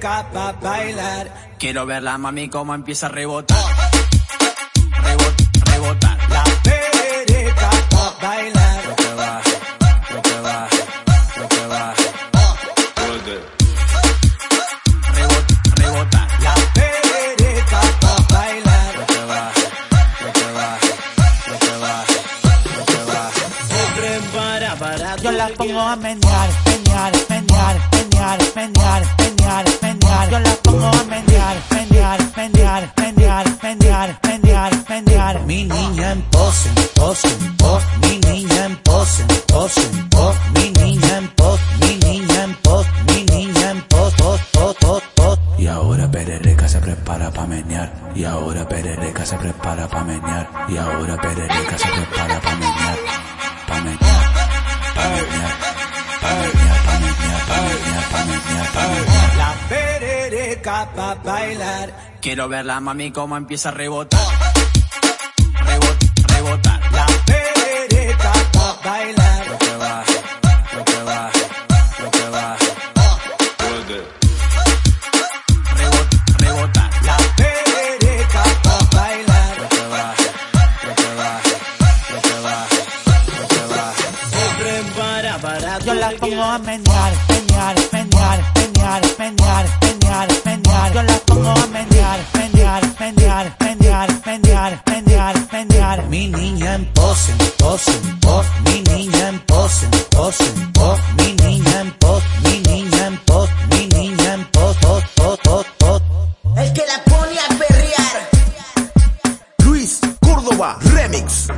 Pa' bailar. Quiero ver la mami cómo empieza a rebotar. Rebot, rebotar. La perereca pa' bailar. Lo que baje, lo que baje, lo que baje. Rebot, rebotar. La perereca pa' bailar. Lo que baje, lo que baje, lo que baje, lo que baje. Se prepara para Yo la pongo a menear, menear, menear, menear, menear, menear, menear, menear. Mi niña en pose, pose, pose. Mi niña en pose, pose, pose. Mi niña en pose, mi niña en pose, mi niña en pose, pose, pose, pose, pose. Y ahora Perereca se prepara pa' menear. Y ahora Perereca se prepara pa' menear. Y ahora Perereca se prepara pa' menear. Pa' menear, pa' menear, pa' bailar. Quiero ver la mami cómo empieza a rebotar. Rebot, rebotar. La pa' bailar. Lo que baje, lo que baje, lo que baje. Rebot, rebotar. La perereca pa' bailar. Lo que baje, lo que baje, lo que baje, lo que baje. Se prepara para Yo la pongo a menear, en pose, en pose, en pose. Mi niña en pose, en pose, en pose. Mi niña en pose, mi niña en pose, mi niña en pose, pose, pose, pose, pose. El que la pone a perrear. Luis Córdoba Remix.